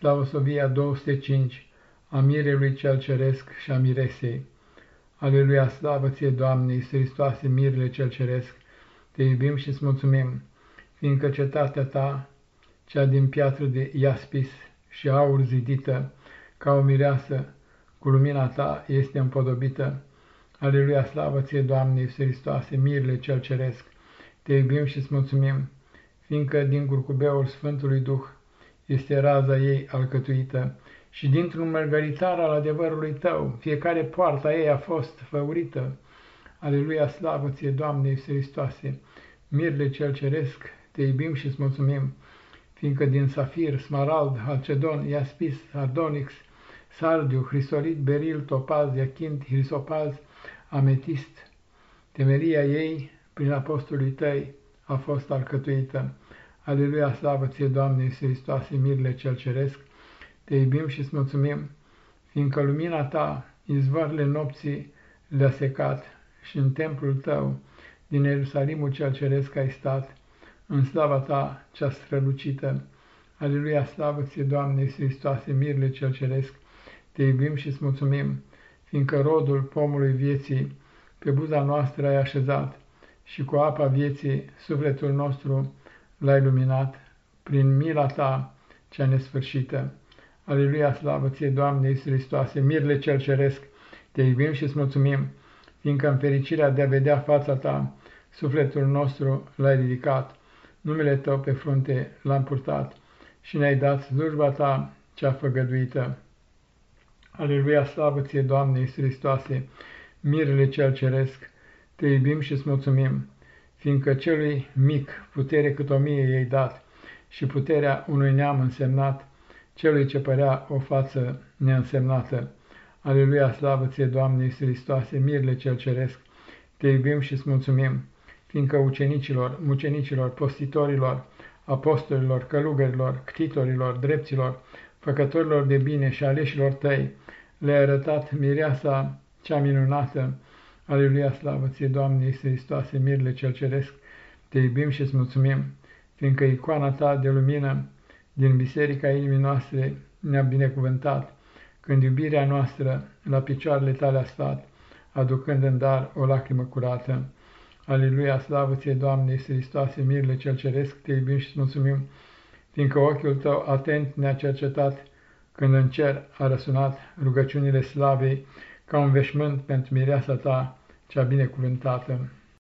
Slavosovia 205 a mirelui cel ceresc și a miresei. Aleluia, slavă ție, Doamne, Iisus Hristoase, mirele cel ceresc, te iubim și îți mulțumim, fiindcă cetatea ta, cea din piatră de iaspis și aur zidită, ca o mireasă, cu lumina ta este împodobită. Aleluia, slavă ție, Doamne, Iisus Hristoase, mirele cel ceresc, te iubim și îți mulțumim, fiindcă din curcubeul Sfântului Duh este raza ei alcătuită, și dintr-un mărgăritar al adevărului tău, fiecare poarta ei a fost făurită. Aleluia, slavă ție, Doamne Iisus Hristoase, mirle cel ceresc, te iubim și îți mulțumim, fiindcă din safir, smarald, halcedon, iaspis, ardonix, sardiu, hrisolit, beril, topaz, iachint, hrisopaz, ametist, temeria ei, prin apostolii tăi, a fost alcătuită. Aleluia, slavă ție, Doamne Iisus Hristoase, mirle cel ceresc, te iubim și îți mulțumim, fiindcă lumina ta, izvoarele nopții le-a secat și în templul tău, din Ierusalimul cel ceresc ai stat, în slava ta cea strălucită. Aleluia, slavă ție, Doamne Iisus Hristoase, mirle cel ceresc, te iubim și îți mulțumim, fiindcă rodul pomului vieții pe buza noastră ai așezat și cu apa vieții sufletul nostru l-ai luminat prin mila ta cea nesfârșită. Aleluia, slavă ție, Doamne Iisus Hristoase, mirle cel ceresc, te iubim și îți mulțumim, fiindcă în fericirea de a vedea fața ta, sufletul nostru l-ai ridicat, numele tău pe frunte l-am purtat și ne-ai dat slujba ta cea făgăduită. Aleluia, slavă ție, Doamne Iisus Hristoase, mirele cel ceresc, te iubim și îți mulțumim, fiindcă celui mic putere cât o mie i-ai dat și puterea unui neam însemnat, celui ce părea o față neînsemnată. Aleluia, slavă ție, Doamne Iisus Hristoase, mirle cel ceresc, te iubim și îți mulțumim, fiindcă ucenicilor, mucenicilor, postitorilor, apostolilor, călugărilor, ctitorilor, dreptilor, făcătorilor de bine și aleșilor tăi, le-ai arătat mireasa cea minunată. Aleluia, slavă ție, Doamne Iisus Hristoase, mirle cel ceresc, te iubim și îți mulțumim, fiindcă icoana ta de lumină din biserica inimii noastre ne-a binecuvântat, când iubirea noastră la picioarele tale a stat, aducând în dar o lacrimă curată. Aleluia, slavă ție, Doamne, Iisus Hristoase, mirele cel ceresc, te iubim și mulțumim, fiindcă ochiul tău atent ne-a cercetat, când în cer a răsunat rugăciunile slavei, ca un veșmânt pentru mireasa ta cea binecuvântată.